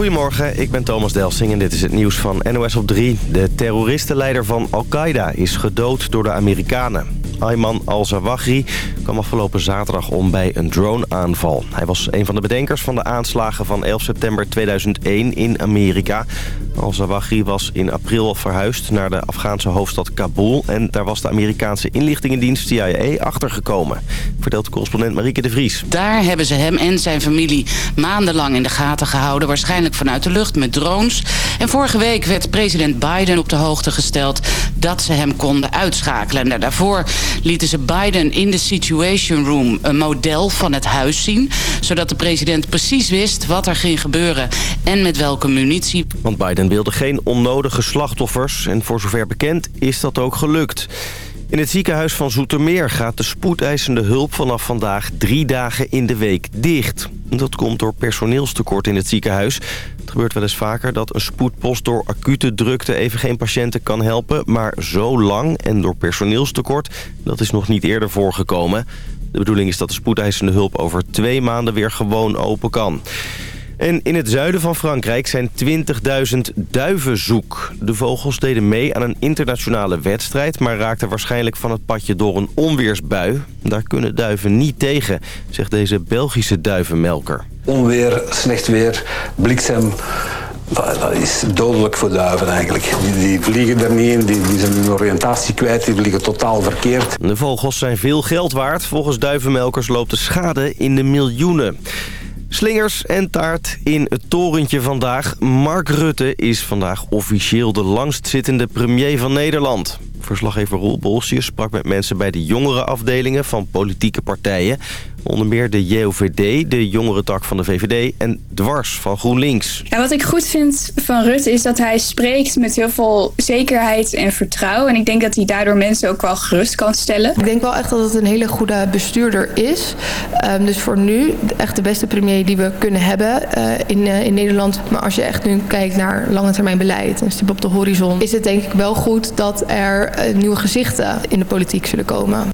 Goedemorgen, ik ben Thomas Delsing en dit is het nieuws van NOS op 3. De terroristenleider van Al-Qaeda is gedood door de Amerikanen. Ayman al-Zawahri kwam afgelopen zaterdag om bij een drone-aanval. Hij was een van de bedenkers van de aanslagen van 11 september 2001 in Amerika. Al-Zawahri was in april verhuisd naar de Afghaanse hoofdstad Kabul... en daar was de Amerikaanse inlichtingendienst CIA achtergekomen. Vertelt correspondent Marieke de Vries. Daar hebben ze hem en zijn familie maandenlang in de gaten gehouden... waarschijnlijk vanuit de lucht met drones. En vorige week werd president Biden op de hoogte gesteld... dat ze hem konden uitschakelen. En daarvoor lieten ze Biden in de Situation Room een model van het huis zien... zodat de president precies wist wat er ging gebeuren en met welke munitie. Want Biden wilde geen onnodige slachtoffers en voor zover bekend is dat ook gelukt. In het ziekenhuis van Zoetermeer gaat de spoedeisende hulp vanaf vandaag drie dagen in de week dicht. Dat komt door personeelstekort in het ziekenhuis. Het gebeurt wel eens vaker dat een spoedpost door acute drukte even geen patiënten kan helpen. Maar zo lang en door personeelstekort, dat is nog niet eerder voorgekomen. De bedoeling is dat de spoedeisende hulp over twee maanden weer gewoon open kan. En in het zuiden van Frankrijk zijn 20.000 duiven zoek. De vogels deden mee aan een internationale wedstrijd... maar raakten waarschijnlijk van het padje door een onweersbui. Daar kunnen duiven niet tegen, zegt deze Belgische duivenmelker. Onweer, slecht weer, bliksem... Dat is dodelijk voor duiven eigenlijk. Die, die vliegen er niet in, die, die zijn hun oriëntatie kwijt, die vliegen totaal verkeerd. De vogels zijn veel geld waard. Volgens duivenmelkers loopt de schade in de miljoenen. Slingers en taart in het torentje vandaag. Mark Rutte is vandaag officieel de langstzittende premier van Nederland. Verslaggever Roel Bolsje sprak met mensen bij de jongere afdelingen van politieke partijen. Onder meer de JOVD, de jongere tak van de VVD en Dwars van GroenLinks. Ja, wat ik goed vind van Rutte is dat hij spreekt met heel veel zekerheid en vertrouwen. En ik denk dat hij daardoor mensen ook wel gerust kan stellen. Ik denk wel echt dat het een hele goede bestuurder is. Um, dus voor nu echt de beste premier die we kunnen hebben uh, in, uh, in Nederland. Maar als je echt nu kijkt naar lange termijn beleid, een stip op de horizon... is het denk ik wel goed dat er uh, nieuwe gezichten in de politiek zullen komen.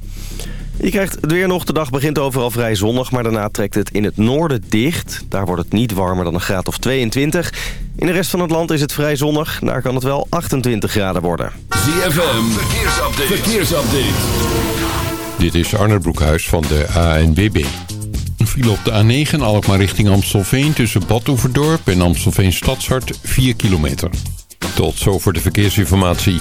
Je krijgt het weer nog. De dag begint overal vrij zonnig, maar daarna trekt het in het noorden dicht. Daar wordt het niet warmer dan een graad of 22. In de rest van het land is het vrij zonnig. Daar kan het wel 28 graden worden. ZFM, verkeersupdate. verkeersupdate. Dit is Arne Broekhuis van de ANWB. Een file op de A9 Alkmaar richting Amstelveen tussen Badhoevedorp en Amstelveen Stadshart 4 kilometer. Tot zover de verkeersinformatie.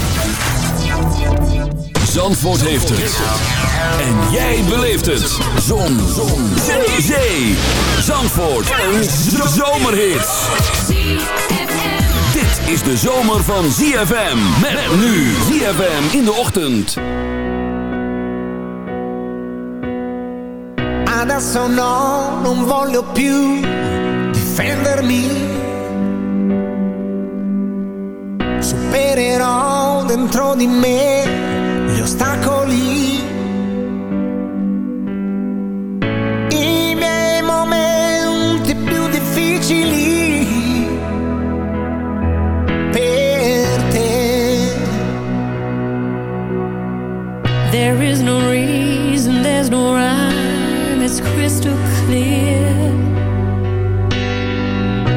Zandvoort heeft het. En jij beleeft het. Zon. Zon. Zee. Zee. Zandvoort. Een zomerhit. Dit is de zomer van ZFM. Met nu ZFM in de ochtend. Adesso no, non voglio più difendermi. Supererò dentro di me gli ostacoli. I miei momenti più difficili per te. There is no reason, there's no rhyme, it's crystal clear.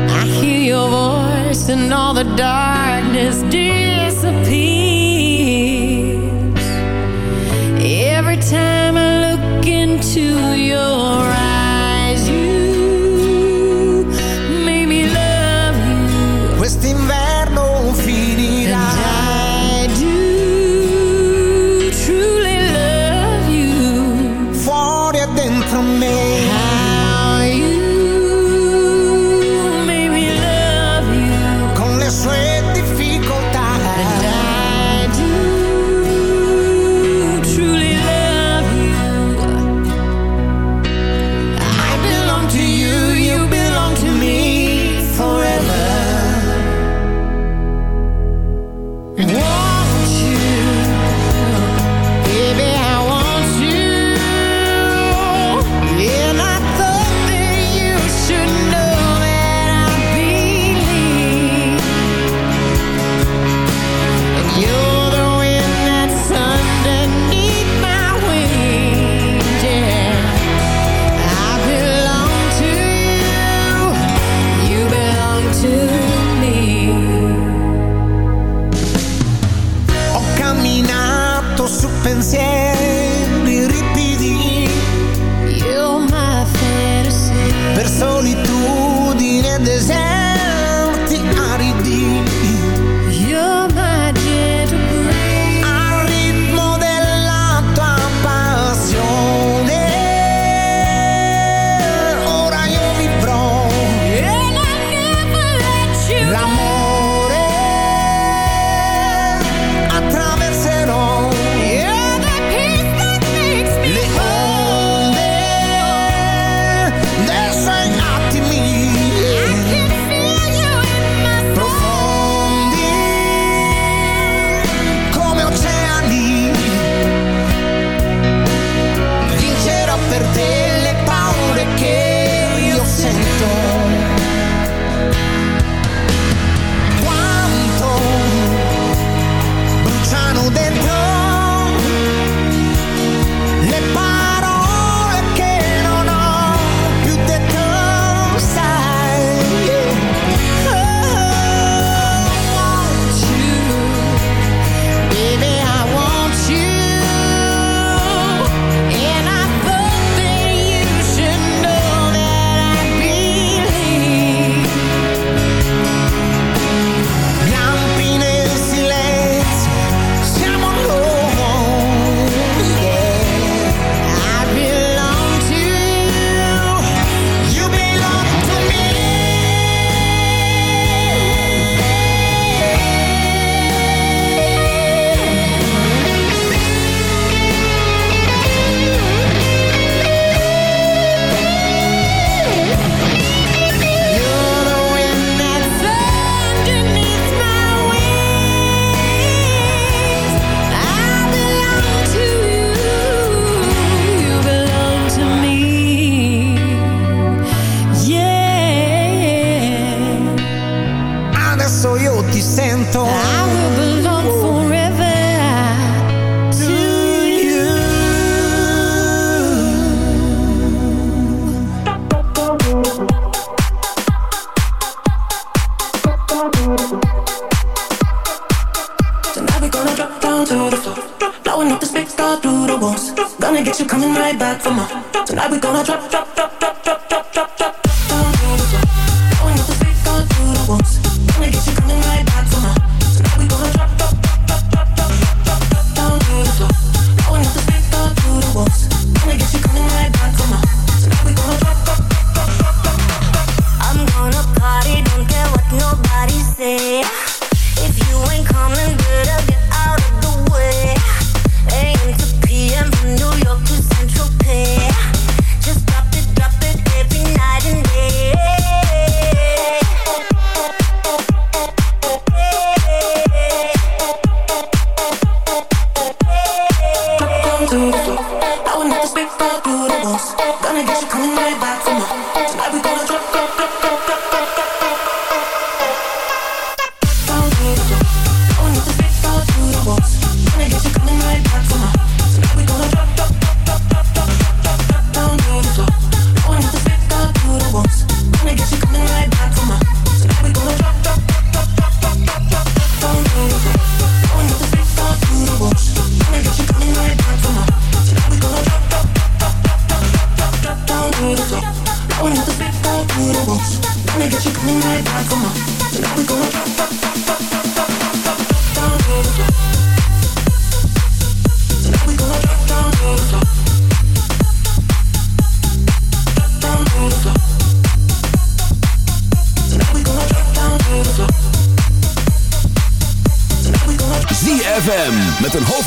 I hear your voice in all the darkness disappears. pensei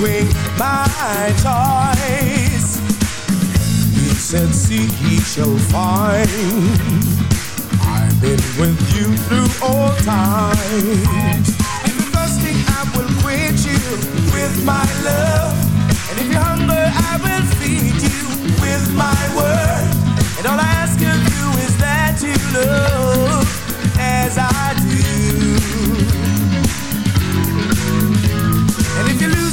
away my toys. He said, see, he shall find. I've been with you through all times. And the first thing I will quit you with my love. And if you're hungry, I will feed you with my word. And all I ask of you is that you love as I do.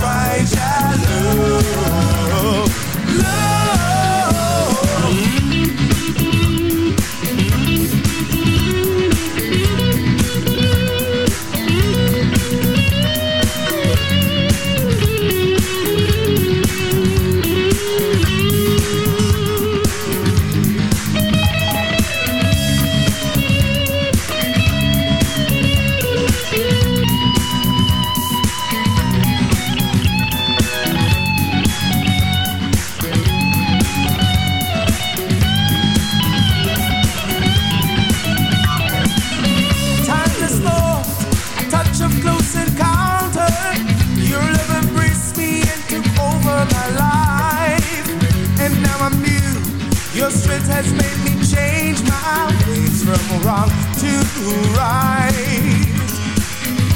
fight our love. Love. about to rise.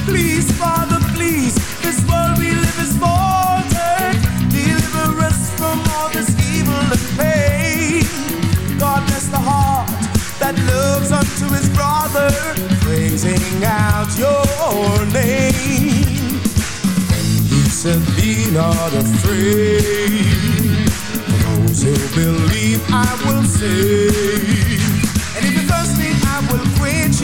Please, Father, please, this world we live is mortal. Deliver us from all this evil and pain. God bless the heart that loves unto his brother, praising out your name. And he said, Be not afraid. For those who believe, I will save.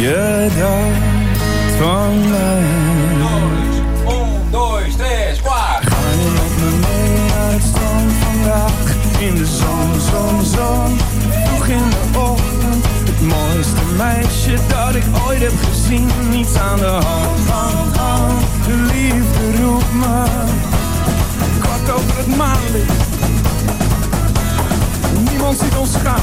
je dat van mij. Ga je met me mee naar het strand vandaag? In de zon, zon, zon. Vroeg in de ochtend. Het mooiste meisje dat ik ooit heb gezien. Niets aan de hand, hand, hand. De liefde roept me kwart over het maanlicht. Niemand ziet ons gaan.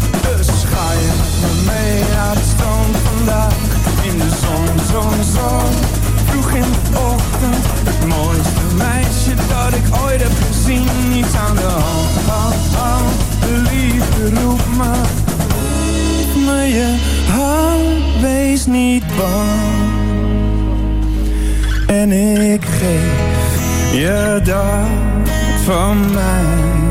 Me mee naar het strand vandaag. In de zon, zon, zon. Vroeg in de ochtend. Het mooiste meisje dat ik ooit heb gezien. Niets aan de hand, hand, hand. De liefde roept me. Geef me je hand, wees niet bang. En ik geef je dat van mij.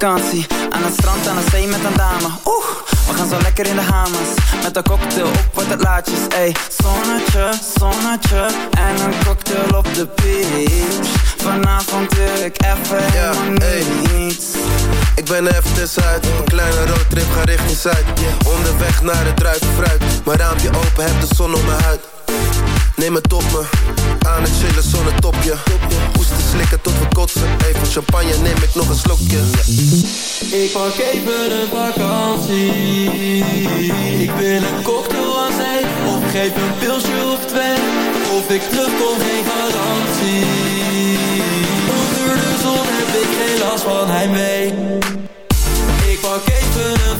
vakantie Aan het strand, aan de zee met een dame. Oeh, we gaan zo lekker in de hamers. Met een cocktail op wat het laatjes Ey, zonnetje, zonnetje. En een cocktail op de beach. Vanavond wil ik even Ja, ey. niets. Ik ben er even tussenuit Een kleine roadtrip, ga richting Zuid. Onderweg naar het druivenfruit Mijn raampje open, heb de zon op mijn huid. Neem het op me. Aan het chillen zonder topje Hoesten slikken tot we kotsen champagne, neem ik nog een slokje. Ik pak even een vakantie. Ik wil een cocktail aan zee Of geef een pilsje of twee. Of ik terugkom geen garantie. Onder de zon heb ik geen last van heimwee. Ik pak even een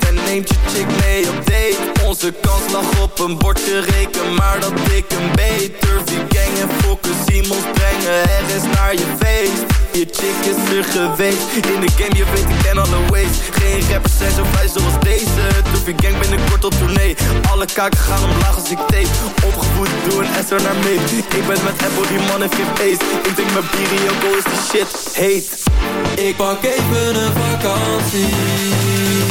neemt je chick mee op date. Onze kans lag op een bordje reken Maar dat ik een beter Wie gang en fokken, Simons brengen Er is naar je feest. Je chick is er geweest In de game, je weet ik ken alle ways. Geen rappers zijn zo vrij zoals deze. Turfie gang binnenkort op tournee. Alle kaken gaan omlaag als ik tape. Opgevoed, doe een S er naar mee Ik ben met Apple, die man heeft geen feest Ik drink mijn bier Joko, is die shit. Heet. Ik pak even een vakantie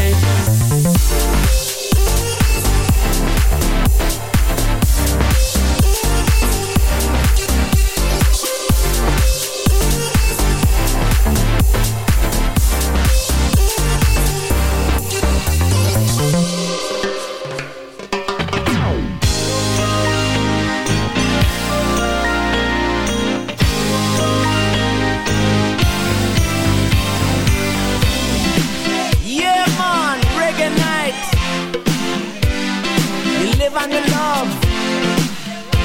Live on your love.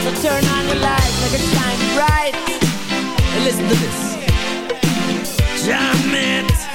So turn on your light, make it shine bright. And listen to this. Jam it.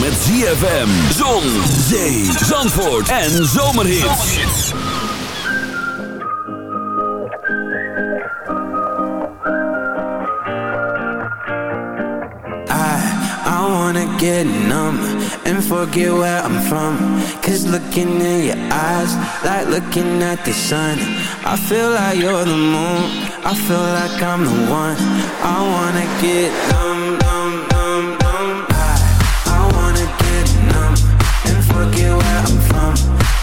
met ZFM, Zon, Zee, Zandvoort en Zomerhits. I, I wanna get numb and forget where I'm from. Cause looking in your eyes, like looking at the sun. I feel like you're the moon, I feel like I'm the one. I wanna get numb, numb.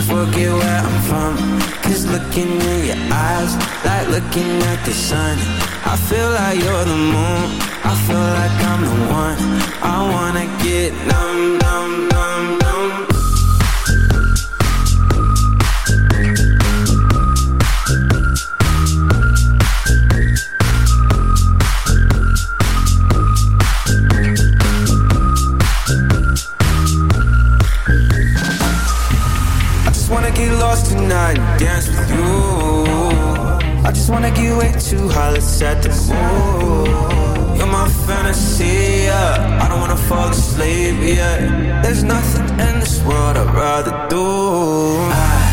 forget where I'm from. Cause looking in your eyes Like looking at the sun. I feel like you're the moon. I feel like I'm the one. I wanna get numb, numb, numb, numb. too high, let's set the mood. You're my fantasy, yeah. I don't wanna fall asleep yeah. There's nothing in this world I'd rather do. I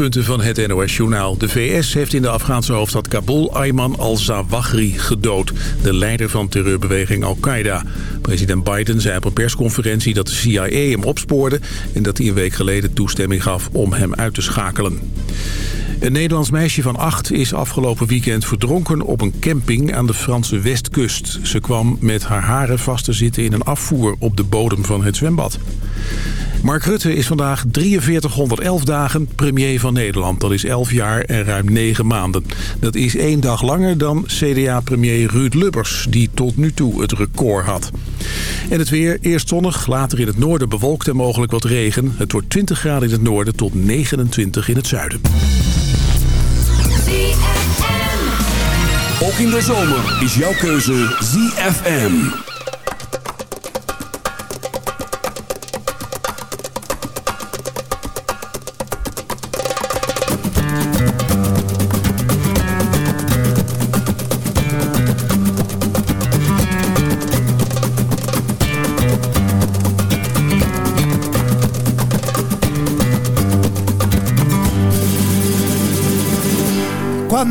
hoofdpunten van het NOS-journaal. De VS heeft in de Afghaanse hoofdstad Kabul Ayman al-Zawahri gedood. De leider van terreurbeweging Al-Qaeda. President Biden zei op een persconferentie dat de CIA hem opspoorde... en dat hij een week geleden toestemming gaf om hem uit te schakelen. Een Nederlands meisje van acht is afgelopen weekend verdronken op een camping aan de Franse westkust. Ze kwam met haar haren vast te zitten in een afvoer op de bodem van het zwembad. Mark Rutte is vandaag 4311 dagen premier van Nederland. Dat is 11 jaar en ruim 9 maanden. Dat is één dag langer dan CDA-premier Ruud Lubbers... die tot nu toe het record had. En het weer, eerst zonnig, later in het noorden bewolkt en mogelijk wat regen. Het wordt 20 graden in het noorden tot 29 in het zuiden. Ook in de zomer is jouw keuze ZFM.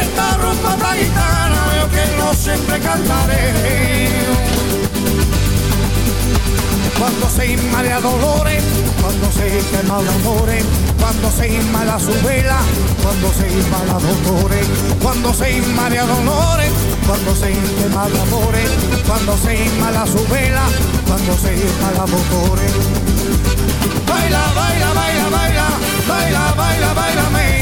Esta rumba esta gitana, yo que no siempre cantaré. Cuando se inmala dolores, cuando se quema de amores, cuando se inmala su vela, cuando se inmala dolores, cuando se inmala dolores, cuando se quema de amores, cuando se inmala su vela, cuando se inmala dolores. Baila, baila, baila, baila, baila, baila, bailame,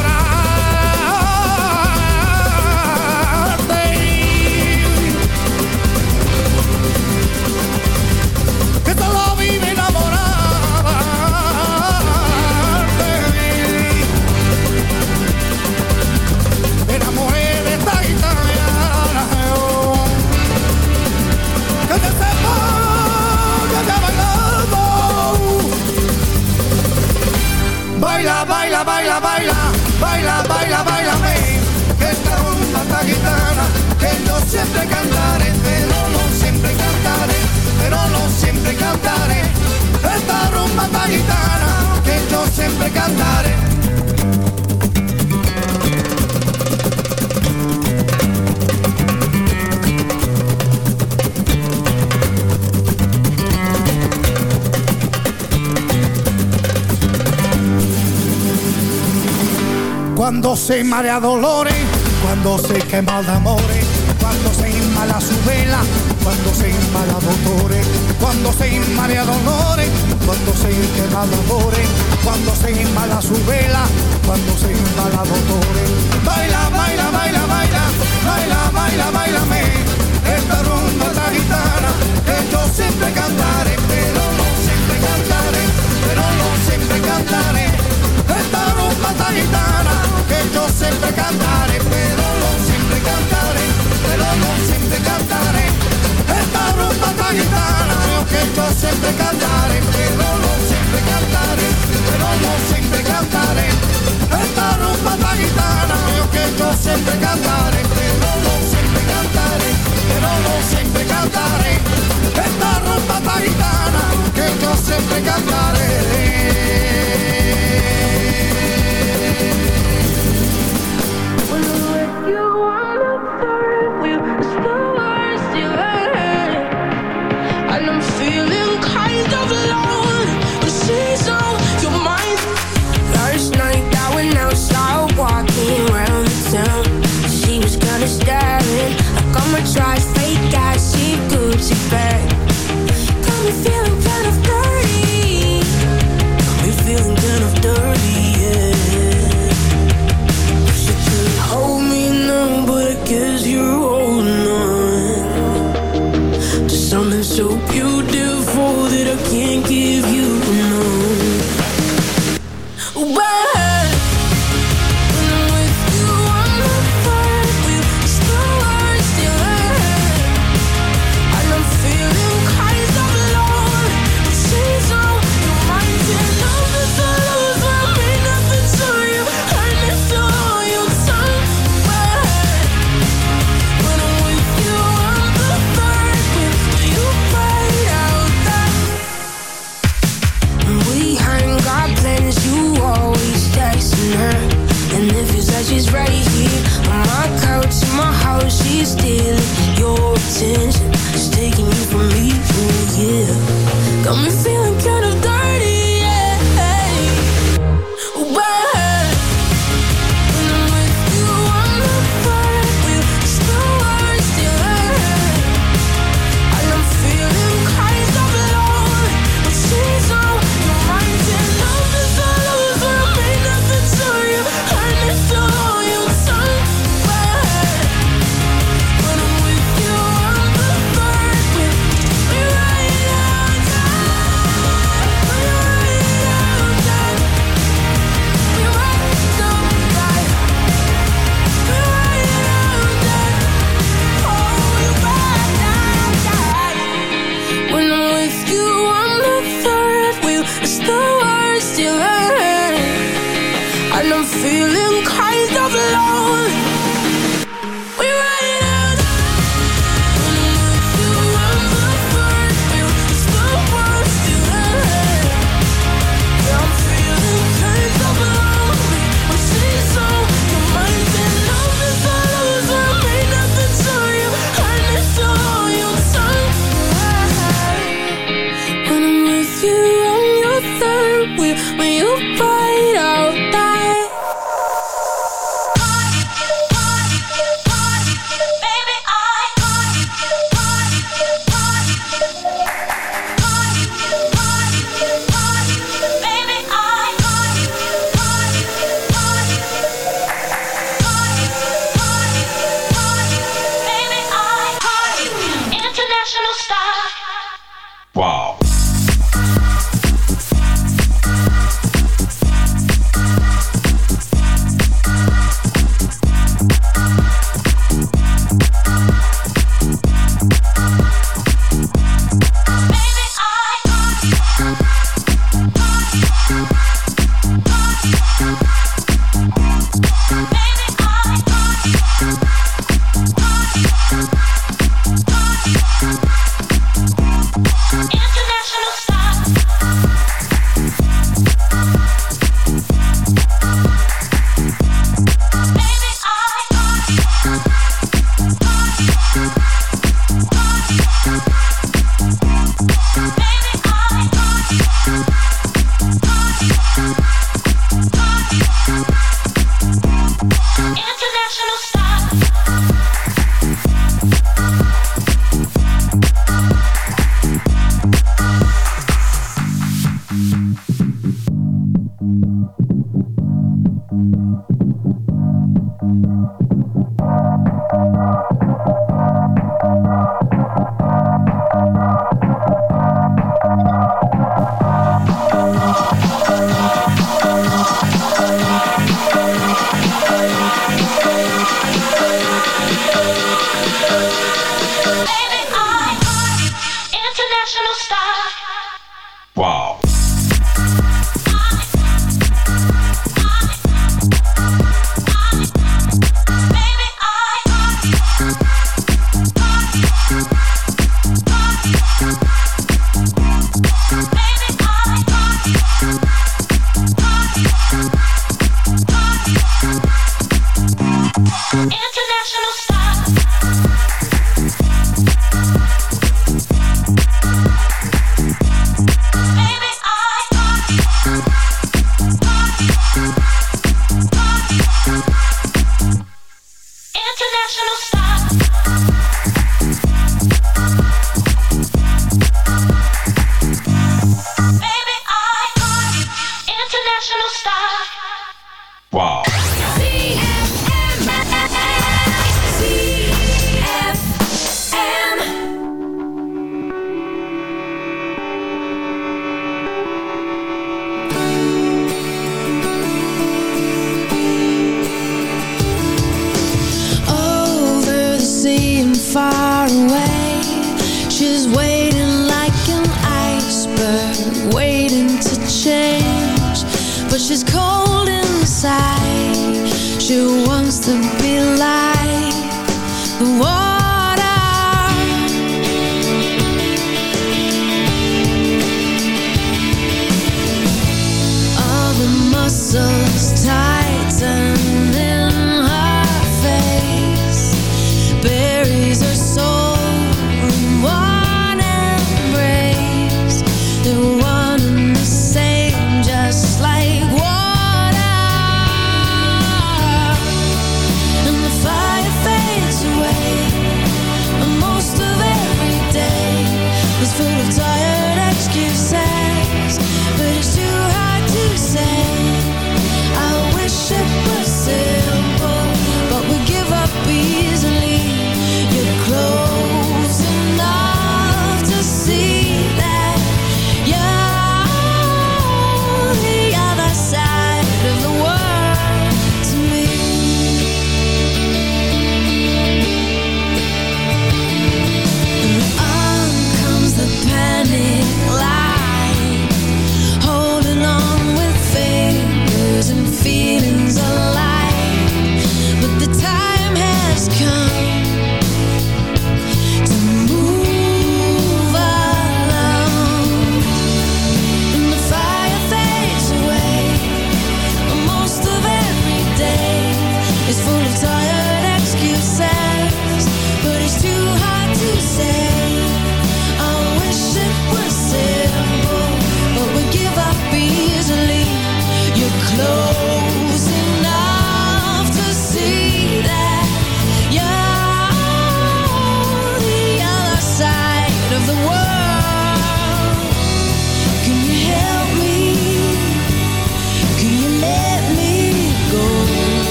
Se marea dolores, cuando se quema de amores, cuando se inmala su vela, cuando se inmala dolores, cuando se inmala dolores, cuando se quema de amores, cuando se inmala su vela, cuando se inmala dolores. Baila, baila, baila, baila, baila, baila, bailame, esta rumba esta gitana, que yo siempre cantaré, pero no siempre cantaré, pero no siempre cantaré. Esta rumba esta gitana, yo siempre cantaré, pero no siempre cantaré, pero no siempre cantaré. Esta rumba esta gitana, que yo siempre cantaré, pero no siempre cantaré, pero no siempre cantaré. Esta rumba esta gitana, que yo siempre cantaré, pero no siempre cantaré, pero no siempre cantaré. Esta rumba esta gitana, que yo siempre cantaré.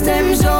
stem zo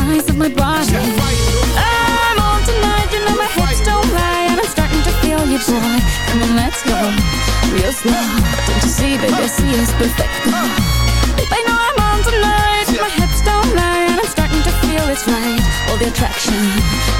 signs of my body. I'm on tonight, you know my hips don't lie, and I'm starting to feel you, boy. Come on, let's go real slow. Don't you see, baby, see it's perfect. Babe, I know I'm on tonight. My hips don't lie, and I'm starting to feel it's right. All the attraction,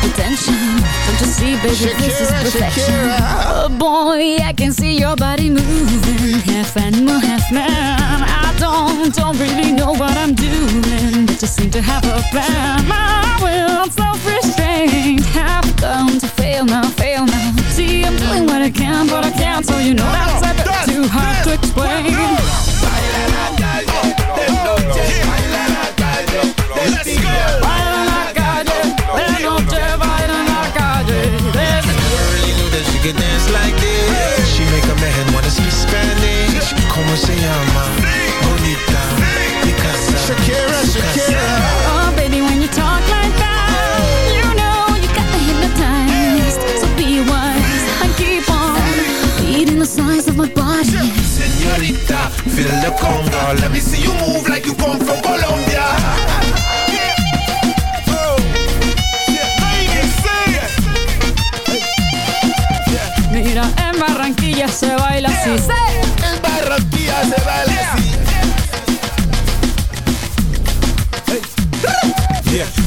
the tension. Don't you see, baby, this is perfection. Shakira. Oh boy, I can see your body moving, half animal, half man. I don't, don't really know what I'm doing, but just seem to have a plan. My will, self-restraint, have come to fail now, fail now. See, I'm doing what I can, but I can't, so you know that's a bit too hard to explain. really knew that she could dance like this. She make a man wanna speak Spanish. Como se llama? Shakira, Shakira. Oh, baby, when you talk like that, you know you got me hypnotized. So be wise and keep on beating the size of my body. Señorita, feel the conga. Let me see you move like you come from Colombia. Mira, en Barranquilla se baila así. En Barranquilla se baila así.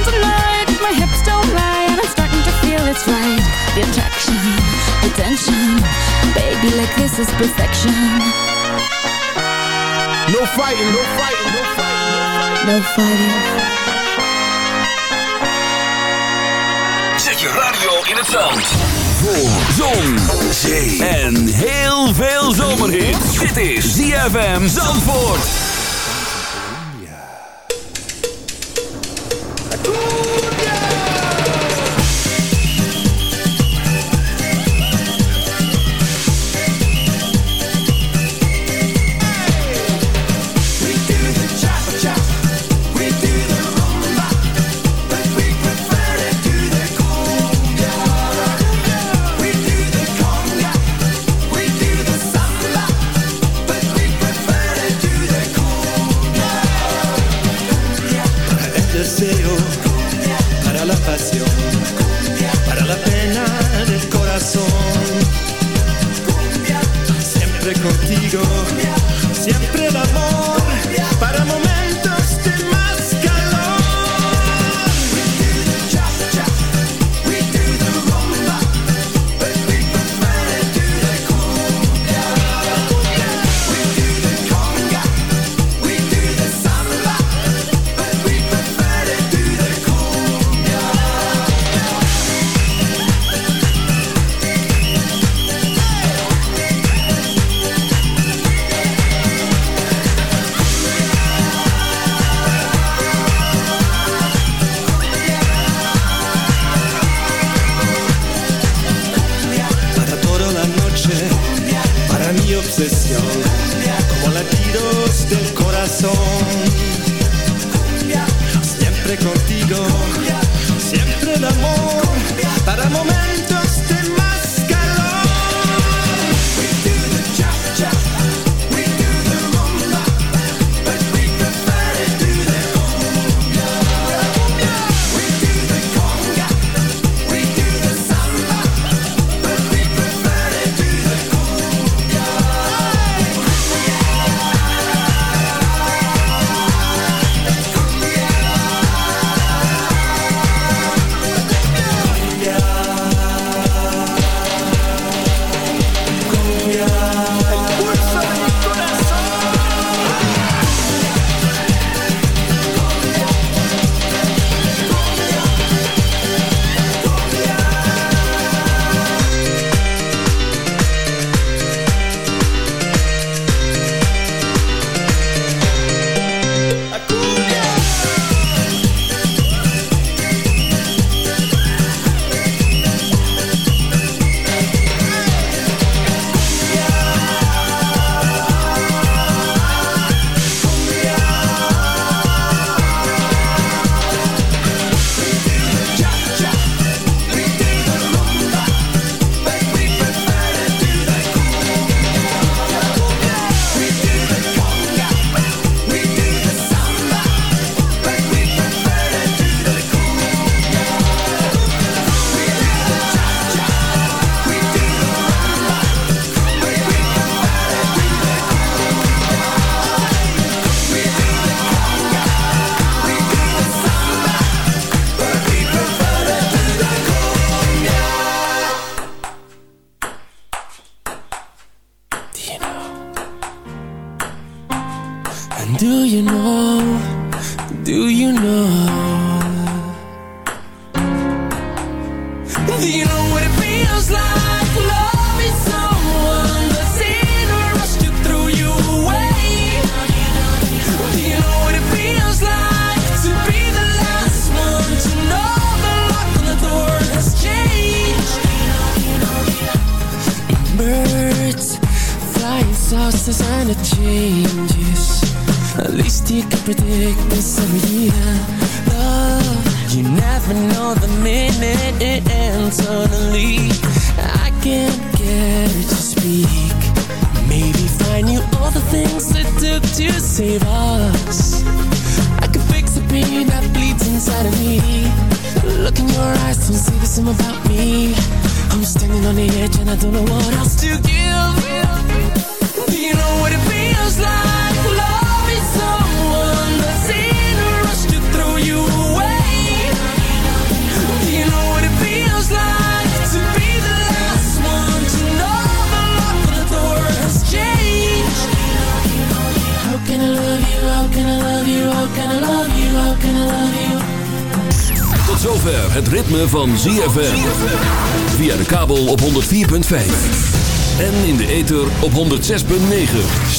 on tonight, my hips don't lie, and I'm starting to feel it's right. The attraction, the tension. Baby, like this is perfection. No fighting, no fighting, no fighting. No fighting. Zet je radio in het zand. Voor zon, zee en heel veel zomerhit. Dit is ZFM Zandvoort.